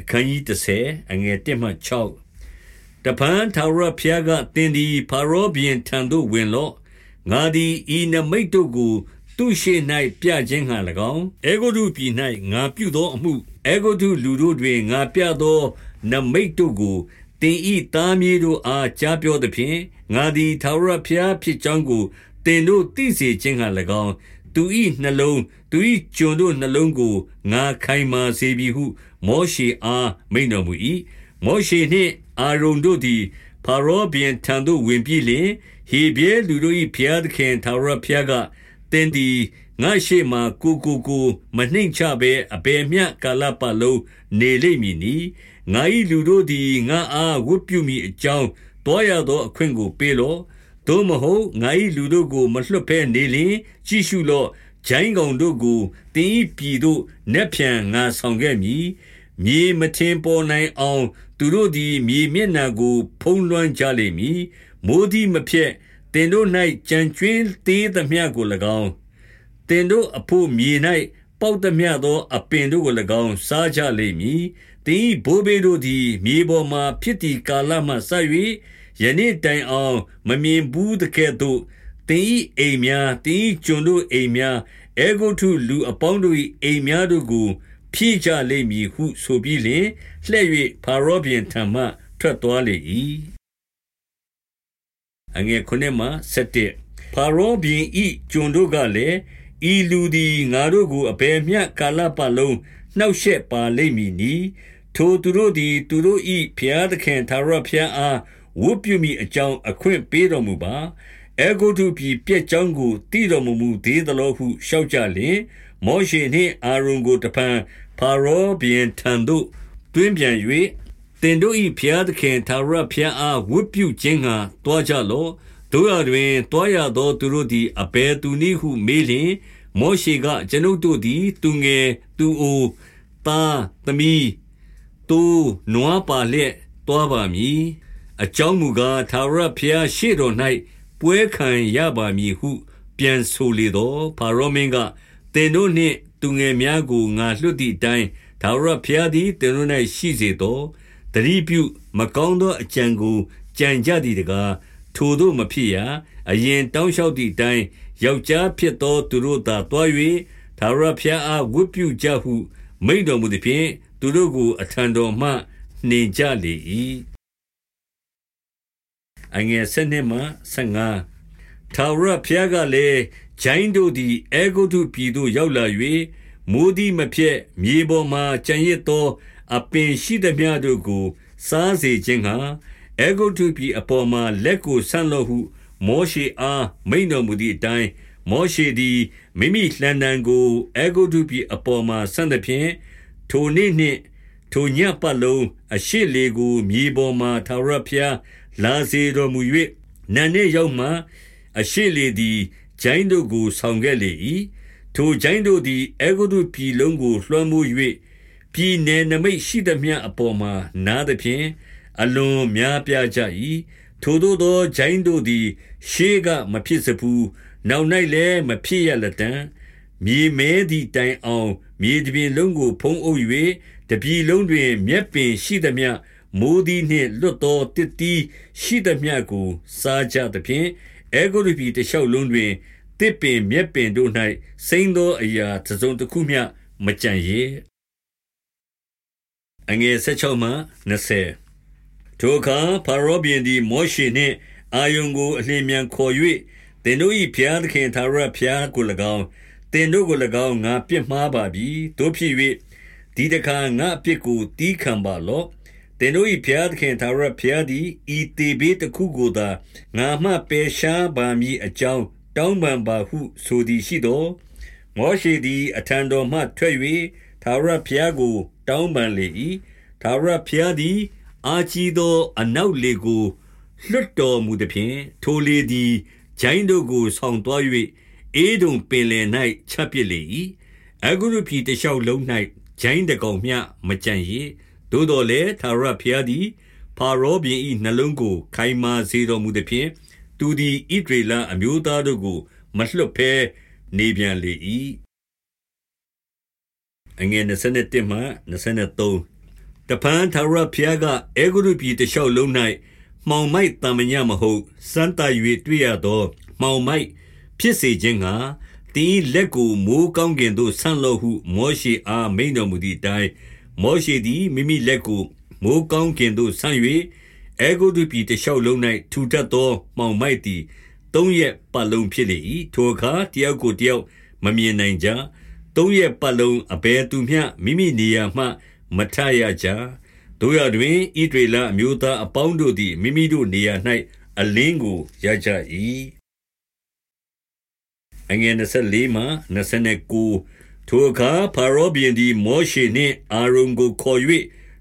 အခန်းကြီး30အငယ်1မှ6တပန်ထာဝရဘုရားကသင်သည်ဖာရောဘုရင်ထံသို့ဝင်လော့ငါသည်ဤနမိတ်တို့ကို သူရှိ၌ပြခြင်းဟံ၎င်းအေဂုတုပြည်၌ငါပြုသောအမှုအေဂုတုလူတို့တွင်ငါပြသောနမိတ်တို့ကိုတင်ဤသားမြေတို့အားကြားပြောသဖြင့်ငါသည်ထာဝရဘုရားဖြစ်ကြောင်းကိုတင်တို့သိစေခြင်းဟံ၎င်း သူ၏နှလုံးသူ၏ကျွန်တို့နှလုံးကိုငါခိုင်မာစေပြီဟု မောရှေအားမိန့်တော်မူ၏မောရှေနှင့်အာရုန်တို့သည်ဖာရောဘုရင်ထံသို့ဝင်ပြီးလျှင်ဟေဘဲလူတို့၏ဘုရားသခင်ထာဝရဘုရားကသင်သည်ငါရှိမှကိုကိုကိုမနှိမ်ချဘဲအဘယ်မျှကာလပတ်လုံးနေလိမ့်မည်နီငါ၏လူတို့သည်ငါအားဝတ်ပြုမိအကြောင်းတောရသောအခွင့်ကိုပေးလော့ သို့မဟုတ်ငါ၏လူတို့ကို မလွတ်ဘဲနေလျင်ကြည့်ရှုလော့ဂျိုင်းကောင်တို့ကိုတင်းဤပြည်သို့နက်ဖြန်ငါဆောင်ခဲ့မည်မြေမထင်ပေါ်နိုင်အောင် သူတို့သည်မြေမျက်နှာကို ဖုံးလွှမ်းကြလိမ့်မည်မိုးသည်မဖြက်တင်တို့၌ကြံကျွင်းသေးသမျှကို၎င်းတင်တို့အဖို့မြေ၌ပေါက်သမျှသော အပင်တို့ကို၎င်း စားကြလိမ့်မည်တင်းဘိုးဘေးတို့သည် မြေပေါ်မှဖြစ်တီကာလမှဆက်၍ ယနေ့တိုင်အောင်မမြင်ဘူးတကဲ့သို့တင်းဤအိမ်များတင်းဤကျွန်တို့အိမ်များအေဂုထုလူအပေါင်းတို့၏အိမ်များတို့ကို ဖြည့်ကြလိမ့်မည်ဟုဆိုပြီးလျှင်လှည့်၍ဖာရောဘုရင်ထံမှထွက်သွားလေ၏အငယ်ခုနှစ်မှ7ဖာရောဘုရင်ဤကျွန်တို့ကလည်းဤလူသည်ငါတို့ကိုအဘယ်မျှကာလပတ်လုံးနှောက်ရှက်ပါလိမ့်မည်နီထိုသူတို့သည် သူတို့၏ဘုရားသခင်သာရဘုရားအား ဝတ်ပြုမိအကြောင်းအခွင့်ပေးတော်မူပါအေဂုတုပြည်ပြက်ကြောင်းကိုတည်တော်မူမူသေးသလိုဟုလျှောက်ကြလျင်မောရှေနှင့်အာရုန်ကိုတပံဖာရောဘီယံထံသို့တွင်ပြန်၍တင်တို့၏ဖျားသခင်သာရဖျားအားဝတ်ပြုခြင်းငှာတွားကြလော့တို့ရတွင်တွားရသောသူတို့သည်အဘယ်သူနည်းဟုမေးလျင်မောရှေကကျွန်ုပ်တို့သည် သူငယ်သူအိုသားသမီးတူနွားပါလျက်တွားပါမည် အကြောင်းမူကားသာရဖျားရှေ့တော်၌ပွဲခံရပါမည်ဟု ပြန်ဆိုလေတော့ဖာရောမင်းကတင်တို့နှင့်သူငယ်များကိုငါလွတ်သည့်အတိုင်းဒါဝရဖျားသည်တင်တို့၌ရှိစေသောတတိပြုမကောင်းသောအကြံကိုကြံကြသည်တကားထိုတို့မဖြစ်ရအရင်တောင်းလျှောက်သည့်အတိုင်းယောက်ျားဖြစ်သောသူတို့သာတွား၍ဒါဝရဖျားအားဝတ်ပြုကြဟု မိန်တော်မူသည်ဖြင့်သူတို့ကိုအထံတော်မှနှင်ကြလေ၏ အငယ်၁၂မှ15ထာဝရဘုရားကလည်းဂျိုင်းတို့သည်အေဂုတုပြည်သို့ရောက်လာ၍မိုးသည်မဖြက်မြေပေါ်မှကြံရစ်သော အပင်ရှိသမျှတို့ကို စားစေခြင်းဟာအေဂုတုပြည်အပေါ်မှလက်ကိုဆန့်လို့ဟု မောရှေအားမိန်တော်မူသည့်အတိုင်းမောရှေသည်မိမိလှံတံကိုအေဂုတုပြည်အပေါ်မှဆန့်သည်ဖြင့်ထိုနေ့နှင့်ထိုညပတ်လုံးအရှိလေကိုမြေပေါ်မှထာဝရဘုရား လာစေတော်မူ၍နန်နှင့်ရောက်မှအရှိလေသည်ဂျိုင်းတို့ကိုဆောင်ခဲ့လေ၏ထိုဂျိုင်းတို့သည်အေဂုတုပြည်လုံးကိုလွှမ်းမိုး၍ပြည်နယ်နမိတ်ရှိသမျှအပေါ်မှာနားသဖြင့်အလွန်များပြားကြ၏ထိုတို့သောဂျိုင်းတို့သည် ရှေးကမဖြစ်စဘူးနောက်၌လည်းမဖြစ်ရလတံမြေမဲသည့်တိုင်အောင် မြေတပြင်လုံးကိုဖုံးအုပ်၍တပြည်လုံးတွင်မြက်ပင်ရှိသမျှ မိုးသည်နှင့်လွတ်သောတစ်တီးရှိသမျှကို စားကြသဖြင့်အေဂုရုပြည်တလျှောက်လုံးတွင်တစ်ပင်မြက်ပင်တို့၌စိမ့်သောအရာတစ်စုံတစ်ခုမျှမကြံရအငယ်16မှ20ထိုအခါဖာရောဘီန်ဒီမောရှေနှင့်အာယုန်ကိုအလင်းမြန်ခေါ်၍သင်တို့၏ဘုရားသခင်သာရဘုရားကို၎င်းသင်တို့ကို၎င်းငါပြစ်မှားပါပြီတို့ဖြစ်၍ဒီတခါငါအပြစ်ကိုတီးခံပါလော့ သင်တို့၏ဘုရားသခင်သာရဘုရားသည်ဤတေဘေးတစ်ခုကိုသာငါမှပယ်ရှားပါမည်အကြောင်းတောင်းပန်ပါဟုဆိုသည်ရှိသောမောရှေသည်အထံတော်မှထွက်၍သာရဘုရားကို တောင်းပန်လေ၏သာရဘုရားသည် အာကြီးသောအနောက်လေကိုလွတ်တော်မူသည်ဖြင့်ထိုလေသည်ဂျိုင်းတို့ကိုဆောင်သွား၍အေးဒုံပင်လယ်၌ချက်ပစ်လေ၏အဂုရုပြည်တလျှောက်လုံး၌ဂျိုင်းတကောင်မျှမကြံ့ရ သို့တော်လည်းသာရဘုရားသည်ဖာရောဘင်၏နှလုံးကို ခိုင်မာစေတော်မူသည်ဖြင့်သူသည်ဣဒရေလအမျိုးသားတို့ကို မလွတ်ဘဲနေပြန်လေ၏အငယ်27မှ23တဖန်ထာဝရဘုရားကအေဂုရုပြည်တလျှောက်လုံး၌မှောင်မိုက်တမညမဟုတ်စမ်းတာ၍တွေ့ရသောမှောင်မိုက်ဖြစ်စေခြင်းကတင်းလက်ကိုမိုးကောင်းကင်သို့ဆန့်လို့ဟုမောရှေအားမိန်တော်မူသည့်အတိုင်း မောရှေသည်မိမိလက်ကိုမိုးကောင်းကင်သို့ဆန့်၍အေဂုတုပြည်တလျှောက်လုံး၌ထူထပ်သောမှောင်မိုက်သည်သုံးရက်ပတ်လုံးဖြစ်လေ၏ထိုအခါတယောက်ကိုတယောက်မမြင်နိုင်ကြသုံးရက်ပတ်လုံးအဘယ်သူမျှမိမိနေရာမှ မထရကြတို့ရတွင်ဣဒေလအမျိုးသားအပေါင်းတို့သည်မိမိတို့နေရာ၌အလင်းကိုရကြ၏အငယ်24မှ29 ထိုအခါဖာရောဘုရင်သည် မောရှေနှင့် အာရုန်ကိုခေါ်၍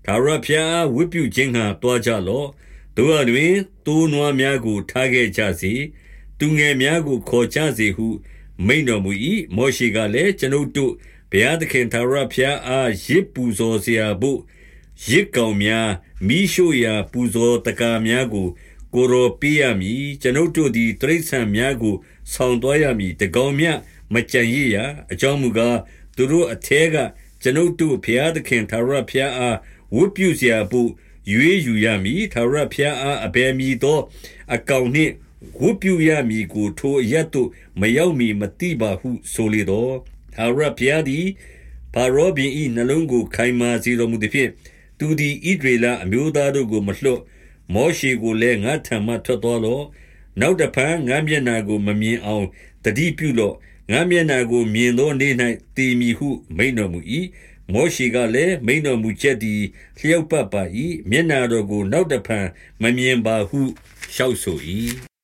ထာဝရဘုရားဝတ်ပြုခြင်းငှါ သွားကြလော့။သို့ရာတွင် သိုးနွားများကို ထားခဲ့ကြစေ။သူငယ်များကို ခေါ်ကြစေဟု မိန့်တော်မူ၏။မောရှေကလည်း၊ကျွန်ုပ်တို့ ဘုရားသခင် ထာဝရဘုရားအား ယဇ်ပူဇော်စရာဘို့ ယဇ်ကောင်များ၊မီးရှို့ရာပူဇော်သက္ကာများကို ကိုယ်တော်ပေးရမည်။ကျွန်ုပ်တို့သည် တိရစ္ဆာန်များကို ဆောင်သွားရမည်။တကောင်မျှ မကြံရရအကြောင်းမူကားသူတို့အထဲကကျွန်ုပ်တို့ဘုရားသခင်သာရဖျားအားဝတ်ပြုเสียဖို့ရွေးယူရမည်သာရဖျားအားအဘယ်မည်သောအကောင်နှင့်ဝတ်ပြုရမည်ကိုထိုအရတ်တို့မရောက်မီမတိပါဟုဆိုလေတော့သာရဘုရားသည်ဖာရောဘင်၏နှလုံးကိုခိုင်မာစေတော်မူသည်ဖြင့်သူသည်ဣဒရေလအမျိုးသားတို့ကိုမလွတ်မောရှေကိုလည်းငါထံမှထွက်တော်လောနောက်တဖန်ငါမျက်နာကိုမမြင်အောင်တတိပြုလော့ ငါမျက်နာကိုမြင်သောနေ့၌တည်မည်ဟုမိန်တော်မူ၏မောရှေကလည်းမိန်တော်မူချက်သည်လျောက်ပတ်ပါ၏မျက်နာတော်ကို နောက်တဖန်မမြင်ပါဟုလျှောက်ဆို၏